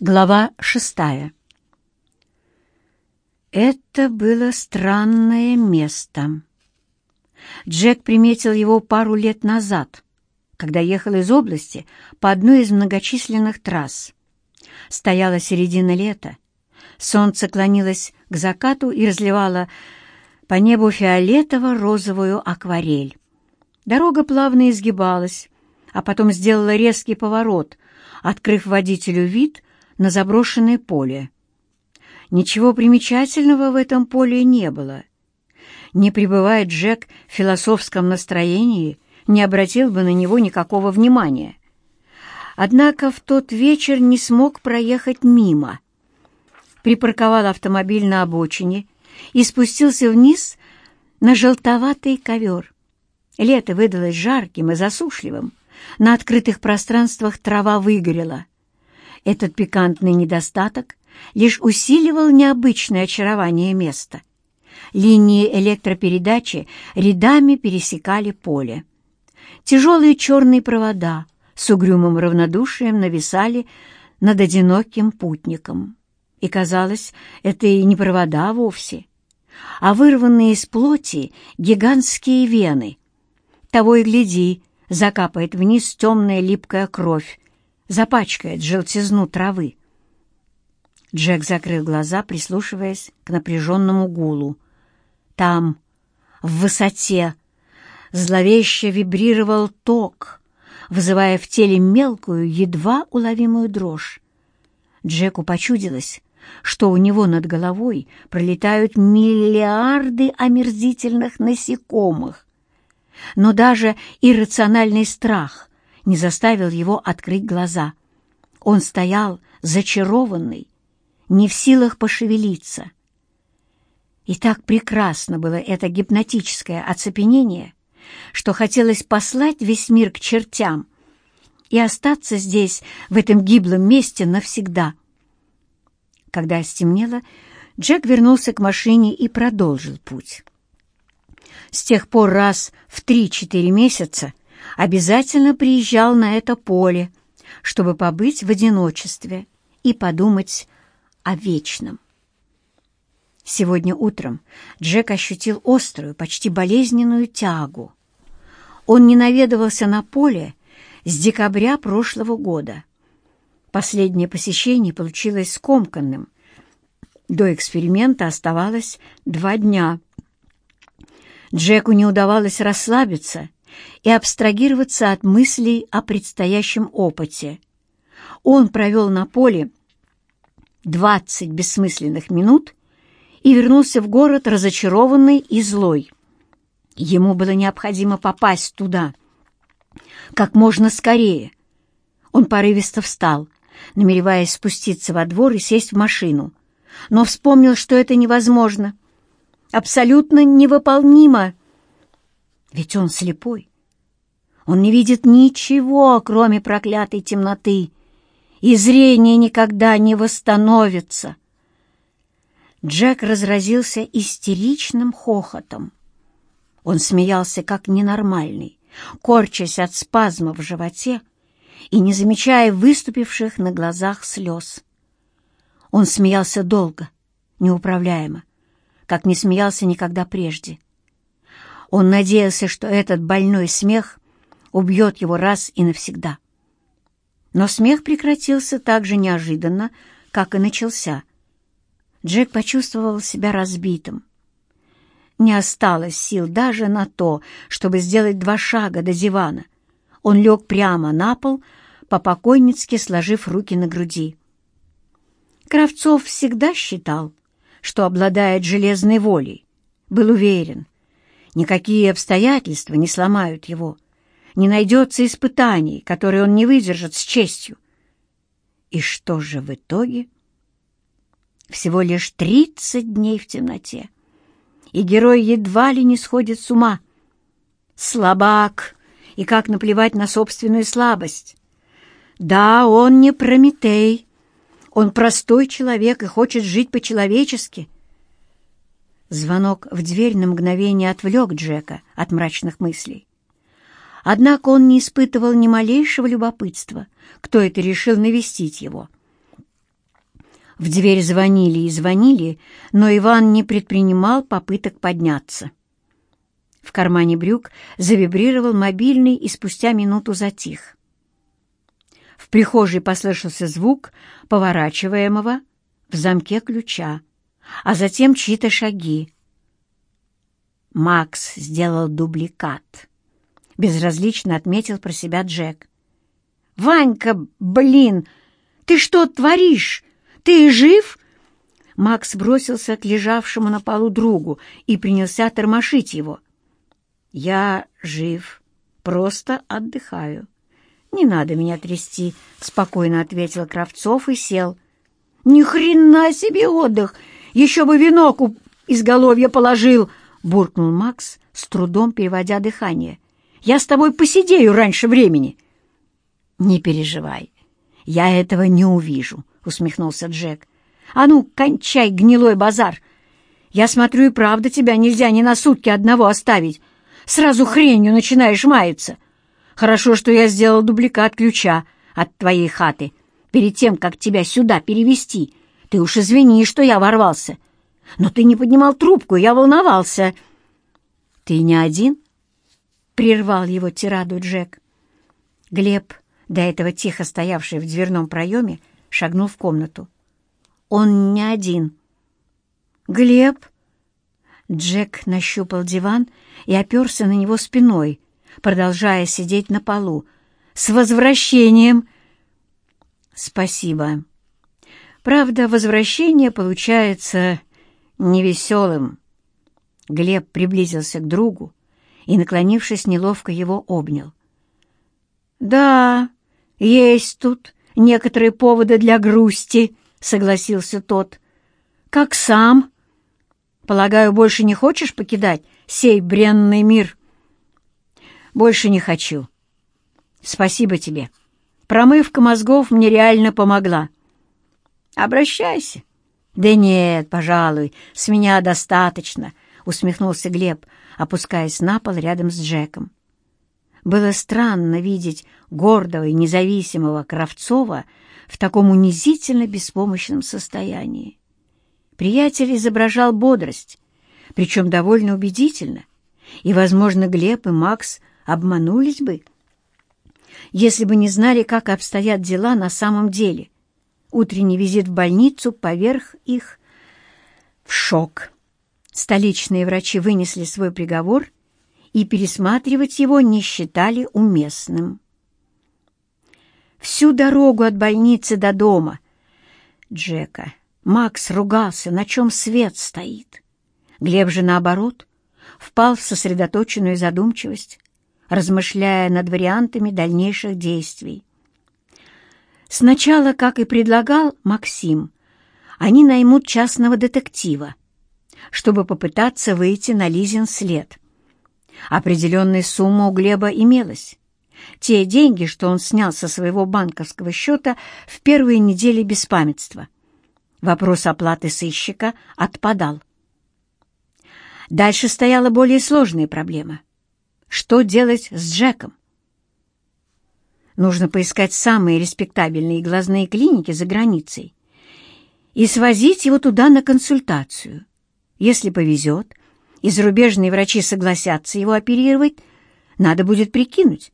Глава шестая Это было странное место. Джек приметил его пару лет назад, когда ехал из области по одной из многочисленных трасс. Стояла середина лета, солнце клонилось к закату и разливало по небу фиолетово-розовую акварель. Дорога плавно изгибалась, а потом сделала резкий поворот, открыв водителю вид на заброшенное поле. Ничего примечательного в этом поле не было. Не пребывая Джек в философском настроении, не обратил бы на него никакого внимания. Однако в тот вечер не смог проехать мимо. Припарковал автомобиль на обочине и спустился вниз на желтоватый ковер. Лето выдалось жарким и засушливым. На открытых пространствах трава выгорела. Этот пикантный недостаток лишь усиливал необычное очарование места. Линии электропередачи рядами пересекали поле. Тяжелые черные провода с угрюмым равнодушием нависали над одиноким путником. И казалось, это и не провода вовсе, а вырванные из плоти гигантские вены. Того и гляди, закапает вниз темная липкая кровь, запачкает желтизну травы. Джек закрыл глаза, прислушиваясь к напряженному гулу. Там, в высоте, зловеще вибрировал ток, вызывая в теле мелкую, едва уловимую дрожь. Джеку почудилось, что у него над головой пролетают миллиарды омерзительных насекомых, но даже иррациональный страх не заставил его открыть глаза. Он стоял зачарованный, не в силах пошевелиться. И так прекрасно было это гипнотическое оцепенение, что хотелось послать весь мир к чертям и остаться здесь, в этом гиблом месте, навсегда. Когда стемнело, Джек вернулся к машине и продолжил путь с тех пор раз в три-четыре месяца обязательно приезжал на это поле, чтобы побыть в одиночестве и подумать о вечном. Сегодня утром Джек ощутил острую, почти болезненную тягу. Он не наведывался на поле с декабря прошлого года. Последнее посещение получилось скомканным. До эксперимента оставалось два дня — Джеку не удавалось расслабиться и абстрагироваться от мыслей о предстоящем опыте. Он провел на поле 20 бессмысленных минут и вернулся в город разочарованный и злой. Ему было необходимо попасть туда как можно скорее. Он порывисто встал, намереваясь спуститься во двор и сесть в машину, но вспомнил, что это невозможно — абсолютно невыполнимо. Ведь он слепой. Он не видит ничего, кроме проклятой темноты, и зрение никогда не восстановится. Джек разразился истеричным хохотом. Он смеялся как ненормальный, корчась от спазма в животе и не замечая выступивших на глазах слез. Он смеялся долго, неуправляемо, как не смеялся никогда прежде. Он надеялся, что этот больной смех убьет его раз и навсегда. Но смех прекратился так же неожиданно, как и начался. Джек почувствовал себя разбитым. Не осталось сил даже на то, чтобы сделать два шага до дивана. Он лег прямо на пол, по-покойницки сложив руки на груди. Кравцов всегда считал, что обладает железной волей, был уверен, никакие обстоятельства не сломают его, не найдется испытаний, которые он не выдержит с честью. И что же в итоге? Всего лишь тридцать дней в темноте, и герой едва ли не сходит с ума. Слабак, и как наплевать на собственную слабость. Да, он не Прометей, он простой человек и хочет жить по-человечески. Звонок в дверь на мгновение отвлек Джека от мрачных мыслей. Однако он не испытывал ни малейшего любопытства, кто это решил навестить его. В дверь звонили и звонили, но Иван не предпринимал попыток подняться. В кармане брюк завибрировал мобильный и спустя минуту затих. В прихожей послышался звук поворачиваемого в замке ключа, а затем чьи-то шаги. Макс сделал дубликат. Безразлично отметил про себя Джек. «Ванька, блин, ты что творишь? Ты жив?» Макс бросился к лежавшему на полу другу и принялся тормошить его. «Я жив, просто отдыхаю. Не надо меня трясти», — спокойно ответил Кравцов и сел. «Ни хрена себе отдых! Еще бы венок у изголовья положил!» — буркнул Макс, с трудом переводя дыхание. «Я с тобой посидею раньше времени!» «Не переживай, я этого не увижу», — усмехнулся Джек. «А ну, кончай гнилой базар! Я смотрю, и правда тебя нельзя ни на сутки одного оставить. Сразу хренью начинаешь маяться. Хорошо, что я сделал дубликат ключа от твоей хаты перед тем, как тебя сюда перевести. Ты уж извини, что я ворвался. Но ты не поднимал трубку, я волновался». «Ты не один?» — прервал его тираду Джек. Глеб, до этого тихо стоявший в дверном проеме, шагнул в комнату. «Он не один». «Глеб?» Джек нащупал диван и оперся на него спиной, продолжая сидеть на полу. «С возвращением!» «Спасибо. Правда, возвращение получается невеселым». Глеб приблизился к другу и, наклонившись, неловко его обнял. «Да, есть тут некоторые поводы для грусти», — согласился тот. «Как сам? Полагаю, больше не хочешь покидать сей бренный мир?» «Больше не хочу. Спасибо тебе. Промывка мозгов мне реально помогла. Обращайся». «Да нет, пожалуй, с меня достаточно», — усмехнулся Глеб, опускаясь на пол рядом с Джеком. Было странно видеть гордого и независимого Кравцова в таком унизительно беспомощном состоянии. Приятель изображал бодрость, причем довольно убедительно, и, возможно, Глеб и Макс обманулись бы, если бы не знали, как обстоят дела на самом деле. Утренний визит в больницу поверх их в шок. Столичные врачи вынесли свой приговор и пересматривать его не считали уместным. Всю дорогу от больницы до дома Джека Макс ругался, на чем свет стоит. Глеб же, наоборот, впал в сосредоточенную задумчивость, размышляя над вариантами дальнейших действий. Сначала, как и предлагал Максим, они наймут частного детектива, чтобы попытаться выйти на Лизин след. Определенная сумма у Глеба имелась. Те деньги, что он снял со своего банковского счета в первые недели беспамятства. Вопрос оплаты сыщика отпадал. Дальше стояла более сложная проблема. Что делать с Джеком? Нужно поискать самые респектабельные глазные клиники за границей и свозить его туда на консультацию. Если повезет, и зарубежные врачи согласятся его оперировать, надо будет прикинуть,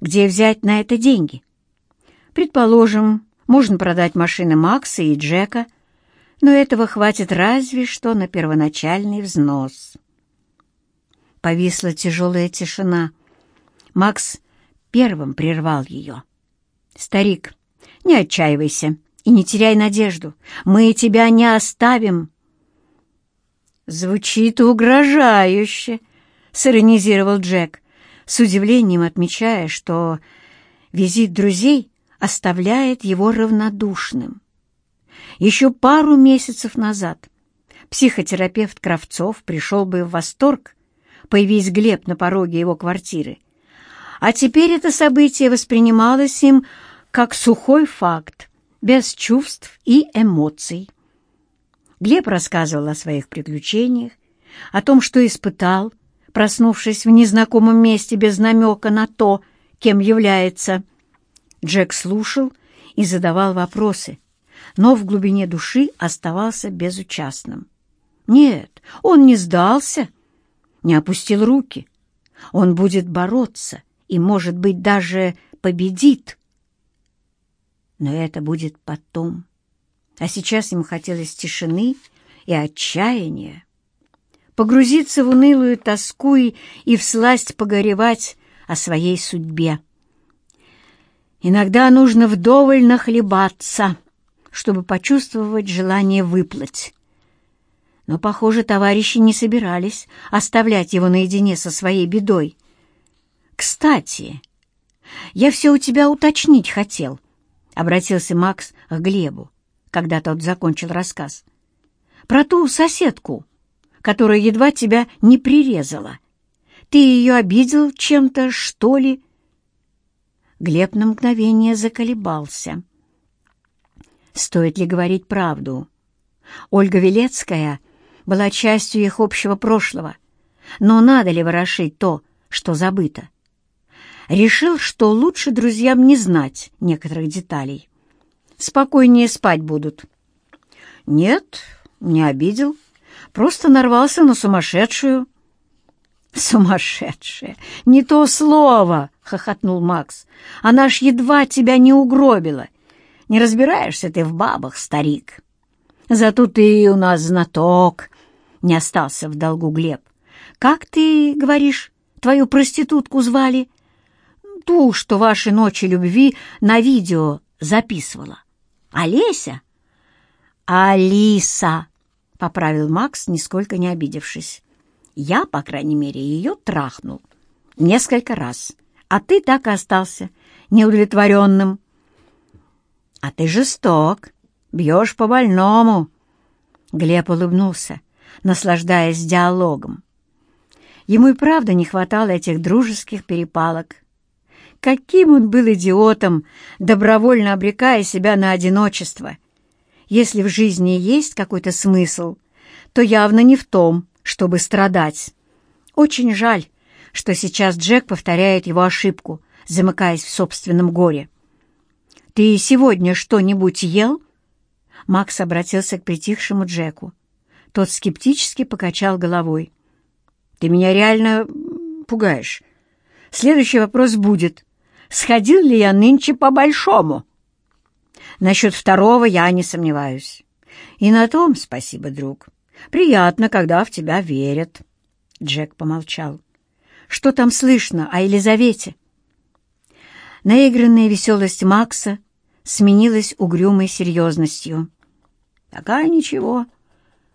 где взять на это деньги. Предположим, можно продать машины Макса и Джека, но этого хватит разве что на первоначальный взнос. Повисла тяжелая тишина. Макс первым прервал ее. «Старик, не отчаивайся и не теряй надежду. Мы тебя не оставим». «Звучит угрожающе», — сиронизировал Джек, с удивлением отмечая, что визит друзей оставляет его равнодушным. Еще пару месяцев назад психотерапевт Кравцов пришел бы в восторг, появись Глеб на пороге его квартиры. А теперь это событие воспринималось им как сухой факт, без чувств и эмоций. Глеб рассказывал о своих приключениях, о том, что испытал, проснувшись в незнакомом месте без намека на то, кем является. Джек слушал и задавал вопросы, но в глубине души оставался безучастным. Нет, он не сдался, не опустил руки. Он будет бороться и, может быть, даже победит. Но это будет потом. А сейчас ему хотелось тишины и отчаяния. Погрузиться в унылую тоску и, и всласть погоревать о своей судьбе. Иногда нужно вдоволь нахлебаться, чтобы почувствовать желание выплыть. Но, похоже, товарищи не собирались оставлять его наедине со своей бедой. «Кстати, я все у тебя уточнить хотел», — обратился Макс к Глебу, когда тот закончил рассказ. «Про ту соседку, которая едва тебя не прирезала. Ты ее обидел чем-то, что ли?» Глеб на мгновение заколебался. Стоит ли говорить правду? Ольга Велецкая была частью их общего прошлого, но надо ли ворошить то, что забыто? Решил, что лучше друзьям не знать некоторых деталей. Спокойнее спать будут. Нет, не обидел, просто нарвался на сумасшедшую. «Сумасшедшая! Не то слово!» — хохотнул Макс. «Она ж едва тебя не угробила. Не разбираешься ты в бабах, старик. Зато ты у нас знаток!» — не остался в долгу Глеб. «Как ты, говоришь, твою проститутку звали?» «Ту, что ваши ночи любви на видео записывала. Олеся?» «Алиса!» — поправил Макс, нисколько не обидевшись. Я, по крайней мере, ее трахнул. Несколько раз. А ты так и остался неудовлетворенным. А ты жесток, бьешь по больному. Глеб улыбнулся, наслаждаясь диалогом. Ему и правда не хватало этих дружеских перепалок. Каким он был идиотом, добровольно обрекая себя на одиночество. Если в жизни есть какой-то смысл, то явно не в том, чтобы страдать. Очень жаль, что сейчас Джек повторяет его ошибку, замыкаясь в собственном горе. «Ты сегодня что-нибудь ел?» Макс обратился к притихшему Джеку. Тот скептически покачал головой. «Ты меня реально пугаешь. Следующий вопрос будет, сходил ли я нынче по-большому?» «Насчет второго я не сомневаюсь. И на том спасибо, друг. Приятно, когда в тебя верят. Джек помолчал. Что там слышно о Елизавете? Наигранная веселость Макса сменилась угрюмой серьезностью. Такая ничего.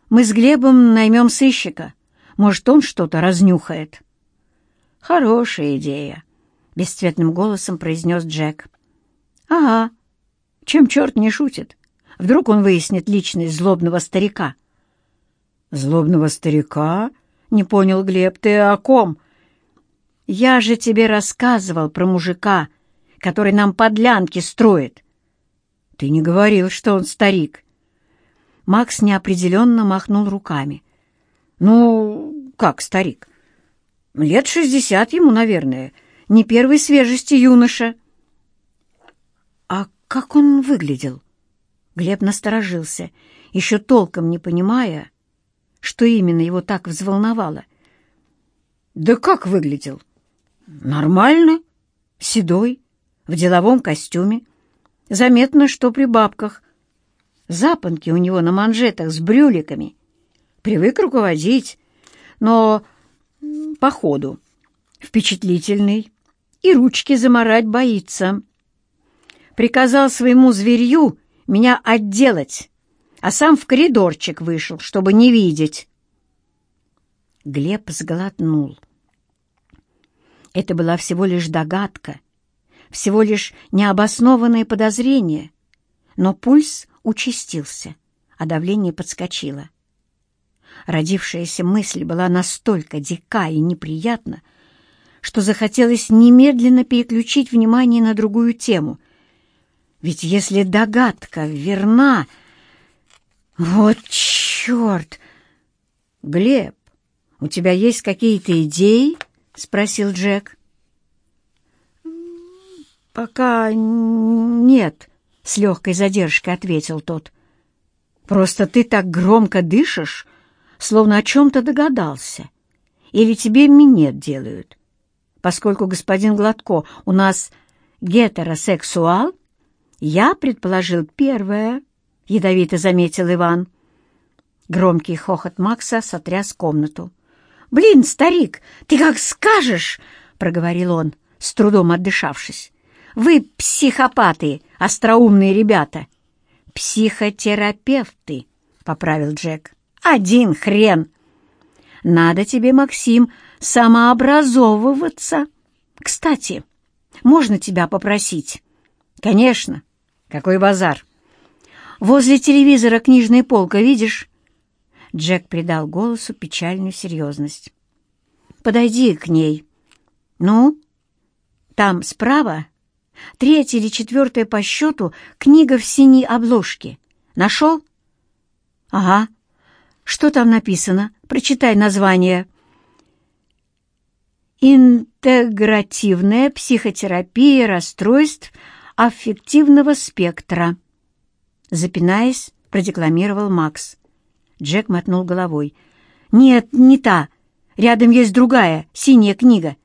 Мы с Глебом наймем сыщика. Может, он что-то разнюхает. Хорошая идея, — бесцветным голосом произнес Джек. Ага, чем черт не шутит. Вдруг он выяснит личность злобного старика. «Злобного старика?» — не понял Глеб. «Ты о ком?» «Я же тебе рассказывал про мужика, который нам подлянки строит». «Ты не говорил, что он старик». Макс неопределенно махнул руками. «Ну, как старик? Лет шестьдесят ему, наверное. Не первой свежести юноша». «А как он выглядел?» Глеб насторожился, еще толком не понимая, что именно его так взволновало. «Да как выглядел?» «Нормально. Седой, в деловом костюме. Заметно, что при бабках. Запонки у него на манжетах с брюликами. Привык руководить, но по ходу. Впечатлительный и ручки заморать боится. Приказал своему зверью меня отделать, а сам в коридорчик вышел, чтобы не видеть. Глеб сглотнул. Это была всего лишь догадка, всего лишь необоснованное подозрение, но пульс участился, а давление подскочило. Родившаяся мысль была настолько дика и неприятна, что захотелось немедленно переключить внимание на другую тему. Ведь если догадка верна, «Вот черт!» «Глеб, у тебя есть какие-то идеи?» — спросил Джек. «Пока нет», — с легкой задержкой ответил тот. «Просто ты так громко дышишь, словно о чем-то догадался. Или тебе минет делают. Поскольку господин Гладко у нас гетеросексуал, я предположил первое, — ядовито заметил Иван. Громкий хохот Макса сотряс комнату. «Блин, старик, ты как скажешь!» — проговорил он, с трудом отдышавшись. «Вы психопаты, остроумные ребята!» «Психотерапевты», — поправил Джек. «Один хрен!» «Надо тебе, Максим, самообразовываться. Кстати, можно тебя попросить?» «Конечно. Какой базар?» «Возле телевизора книжная полка, видишь?» Джек придал голосу печальную серьезность. «Подойди к ней. Ну, там справа, третья или четвертая по счету, книга в синей обложке. Нашел?» «Ага. Что там написано? Прочитай название». «Интегративная психотерапия расстройств аффективного спектра», запинаясь, продекламировал Макс. Джек мотнул головой. «Нет, не та. Рядом есть другая, синяя книга».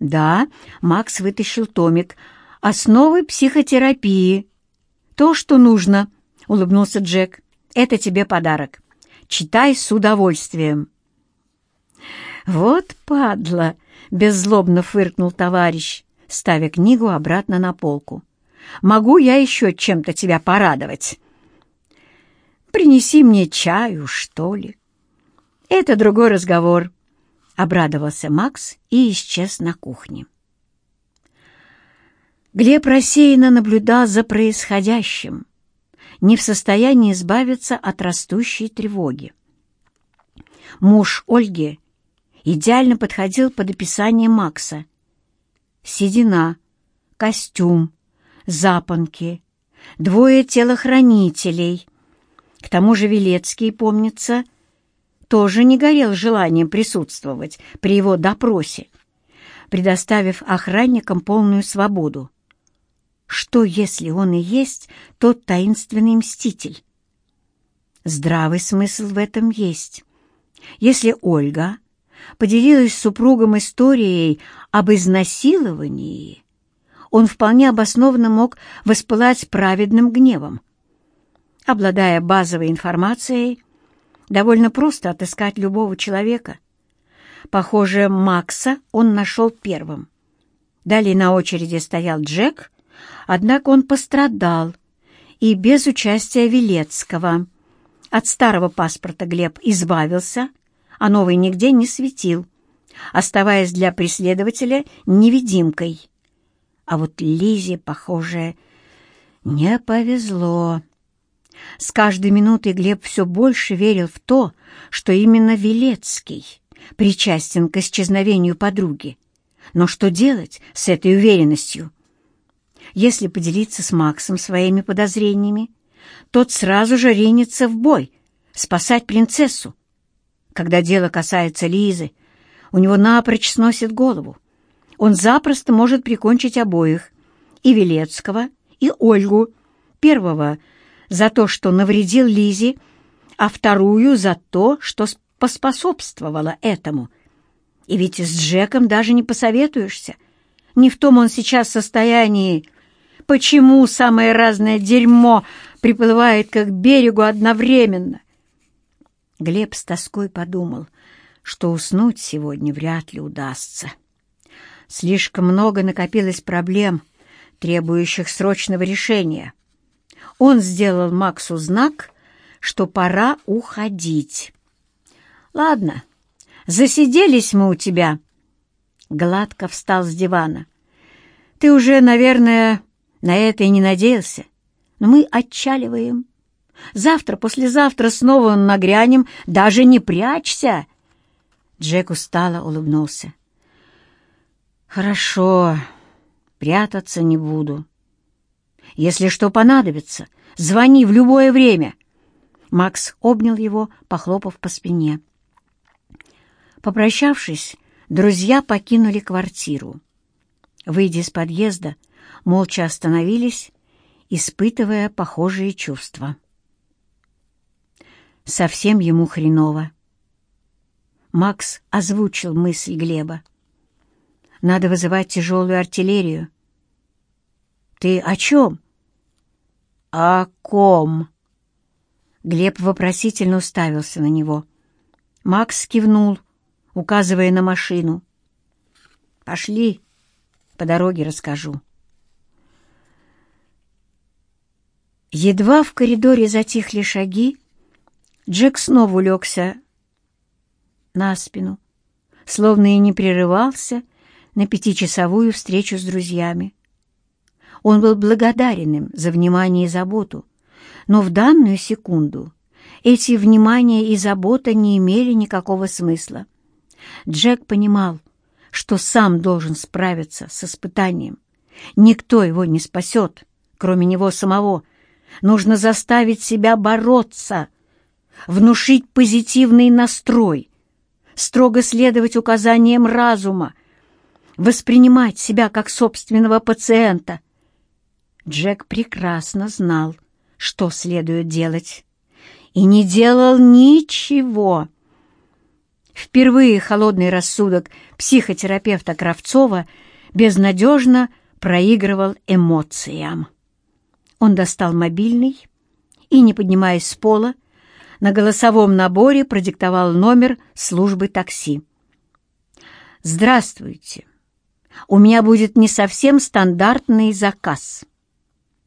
«Да», — Макс вытащил томик. «Основы психотерапии». «То, что нужно», — улыбнулся Джек. «Это тебе подарок. Читай с удовольствием». «Вот падла!» — беззлобно фыркнул товарищ, ставя книгу обратно на полку. «Могу я еще чем-то тебя порадовать?» Принеси мне чаю, что ли. Это другой разговор. Обрадовался Макс и исчез на кухне. Глеб рассеянно наблюдал за происходящим, не в состоянии избавиться от растущей тревоги. Муж Ольги идеально подходил под описание Макса. Седина, костюм, запонки, двое телохранителей — к тому же Велецкий, помнится, тоже не горел желанием присутствовать при его допросе, предоставив охранникам полную свободу. Что, если он и есть тот таинственный мститель? Здравый смысл в этом есть. Если Ольга поделилась с супругом историей об изнасиловании, он вполне обоснованно мог воспылать праведным гневом. Обладая базовой информацией, довольно просто отыскать любого человека. Похоже, Макса он нашел первым. Далее на очереди стоял Джек, однако он пострадал, и без участия Велецкого. От старого паспорта Глеб избавился, а новый нигде не светил, оставаясь для преследователя невидимкой. А вот Лизе, похоже, не повезло. С каждой минутой Глеб все больше верил в то, что именно Велецкий причастен к исчезновению подруги. Но что делать с этой уверенностью? Если поделиться с Максом своими подозрениями, тот сразу же ринется в бой, спасать принцессу. Когда дело касается Лизы, у него напрочь сносит голову. Он запросто может прикончить обоих, и Велецкого, и Ольгу, первого — за то, что навредил Лизе, а вторую за то, что поспособствовало этому. И ведь с Джеком даже не посоветуешься. Не в том он сейчас состоянии. Почему самое разное дерьмо приплывает к берегу одновременно? Глеб с тоской подумал, что уснуть сегодня вряд ли удастся. Слишком много накопилось проблем, требующих срочного решения. Он сделал Максу знак, что пора уходить. «Ладно, засиделись мы у тебя». Гладко встал с дивана. «Ты уже, наверное, на это и не надеялся, но мы отчаливаем. Завтра, послезавтра снова нагрянем, даже не прячься!» Джек устало улыбнулся. «Хорошо, прятаться не буду. Если что понадобится, звони в любое время». Макс обнял его, похлопав по спине. Попрощавшись, друзья покинули квартиру. Выйдя из подъезда, молча остановились испытывая похожие чувства. Совсем ему хреново. Макс озвучил мысль Глеба. «Надо вызывать тяжелую артиллерию». «Ты о чем?» «О ком?» Глеб вопросительно уставился на него. Макс кивнул, указывая на машину. «Пошли, по дороге расскажу». Едва в коридоре затихли шаги, Джек снова улегся на спину, словно и не прерывался на пятичасовую встречу с друзьями. Он был благодарен им за внимание и заботу, но в данную секунду эти внимание и забота не имели никакого смысла. Джек понимал, что сам должен справиться с испытанием. Никто его не спасет, кроме него самого. Нужно заставить себя бороться, внушить позитивный настрой, строго следовать указаниям разума, воспринимать себя как собственного пациента. Джек прекрасно знал, что следует делать, и не делал ничего. Впервые холодный рассудок психотерапевта Кравцова безнадежно проигрывал эмоциям. Он достал мобильный и, не поднимаясь с пола, на голосовом наборе продиктовал номер службы такси. «Здравствуйте. У меня будет не совсем стандартный заказ».